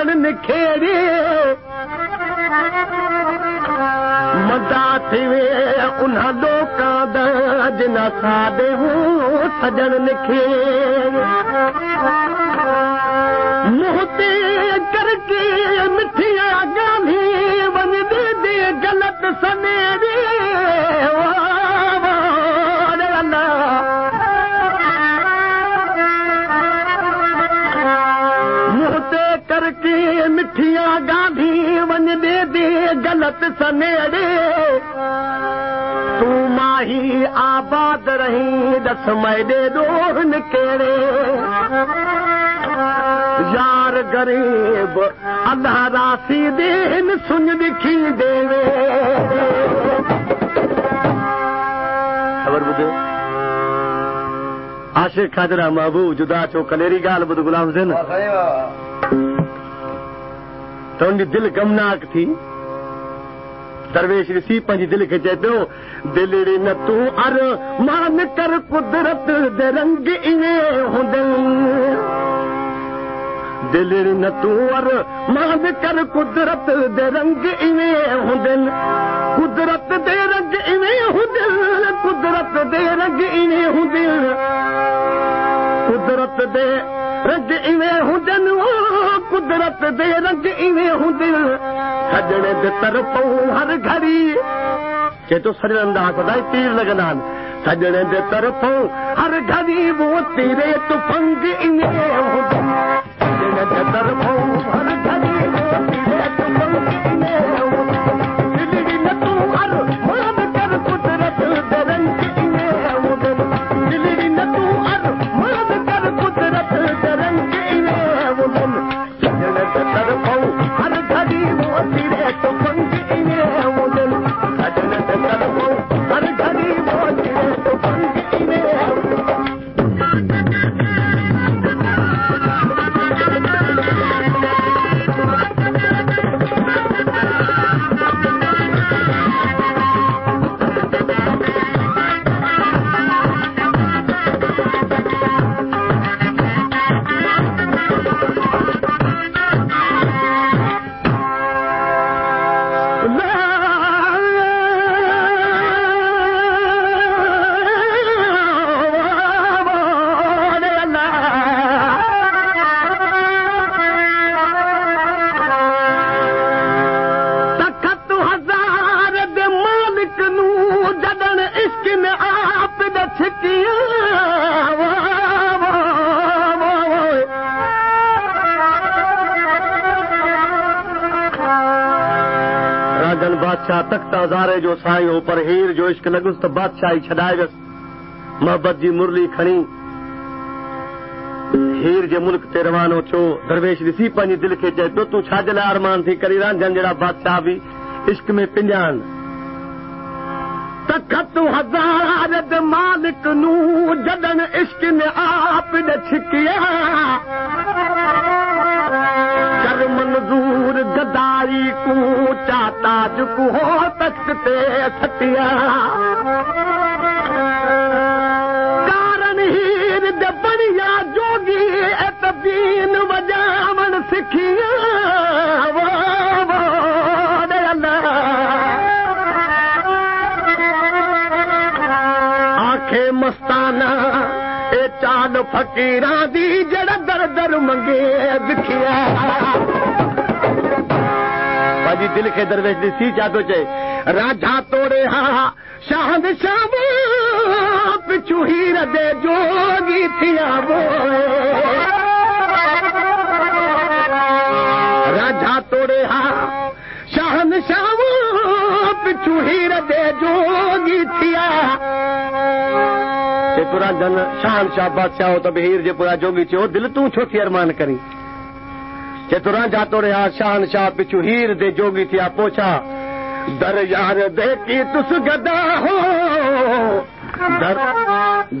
मज़ा سجن विया उना सॼण लिखी मोती करिठी ॻाली वञ ग़लत समेर ख़बर ॿुधो आशिख खाजरा माबू जुदा चओ कलेरी ॻाल्हि ॿुध गुलाम तुंहिंजी دل गमनाक تھی दरवेश ॾिसी पंहिंजी दिलि खे चए पियो दिलि न तूं कर कुदरत कर कुदरत رنگ कुदरत हूंद कुदरत دے رنگ रंग इन قدرت कुदरत रंग इन हूंद सॼण जे तरफ़ हर घड़ी चए थो सॼंदा सदाई तीर लॻंदा आहिनि सॼण जे तरफ़ो हर घरी बादशाह तख़्त हज़ारे जो साईं हो पर हीर जो इश्क लॻुसि बादशाह छॾाए वसि मोहबत जी मुरली खणी दरवेश ॾिसी पंहिंजी दिलि खे चए पियो तूं छाजे लाइ अरमान थी करे इश्क में पिंज कू चा ता जक ते सतिया तारण हीर जबीन वॼावन सिखी مستانہ اے چاند फकीरां دی جڑا दर दर मंगे دکھیا باجی دل کے درویش دی سی جادو چے راجا توڑے ہا ہاں۔ شاہد پچھو ہی ردے تھیا وہ شاہر توڑے ہا شاہد پچھو ہی شاہر جو پورا جن شان شاہ بادشاہ ہو جے پورا جوگی چھو دل تھی تھی ارمان کر چتو راجا تو ریا شان شاہ پچھو ہیر دے جوگی تھیا پوچھا در یار دے کی تس گدا ہو در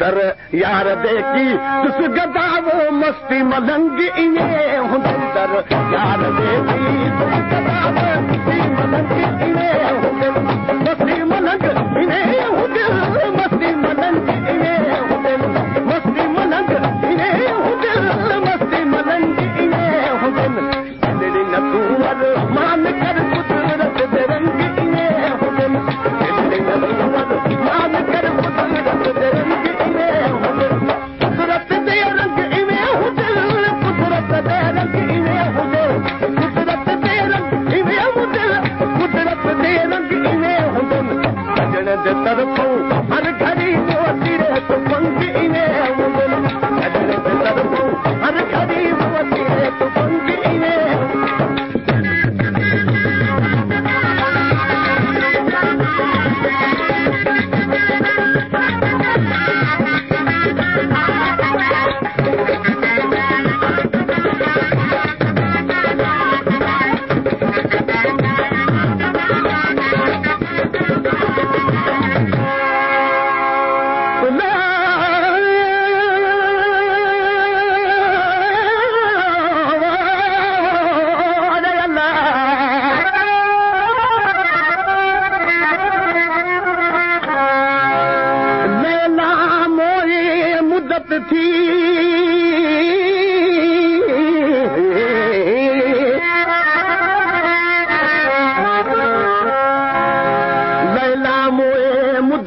در یار دے کی تس گدا ہو مستی ملنگ اینے ہن در یار دے کی تس گدا ہو مستی ملنگ اینے ہن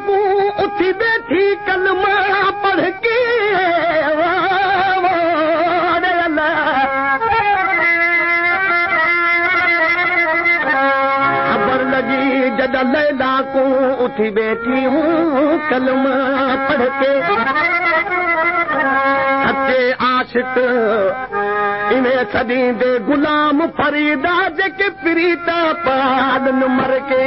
ठी कलम पढ़के उठी बेठी कलम पढ़के आशित इन सदी गुलाम फरी जेके प्रीत पाद मरके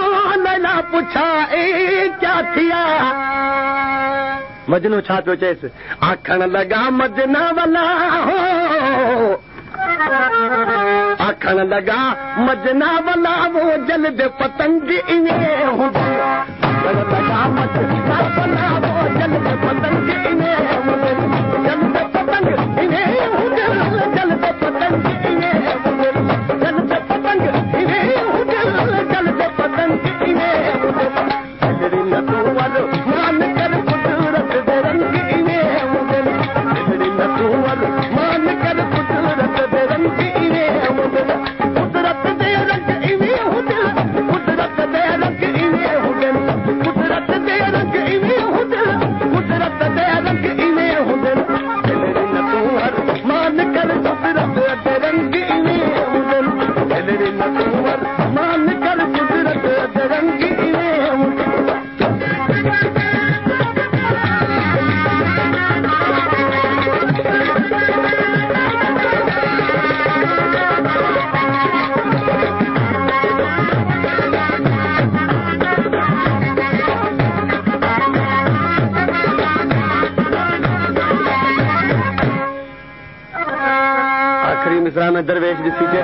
मजनो छा थो चएसि आखण लॻा मजनावला आखण लॻा मजनावला जलद पतंग ईंदे दरवेश ॾिसी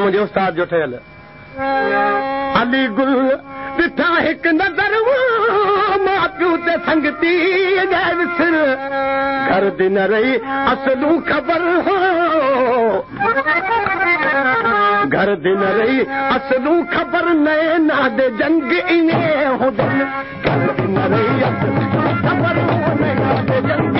मुंहिंजो उस्तादु ठहियलु हिकु नज़र न रही خبر ख़बर گھر دن رہی اس خبر نئے نا دے جنگ اینے ہو دن گھر دن رہی اس نو خبر نئے نا دے جنگ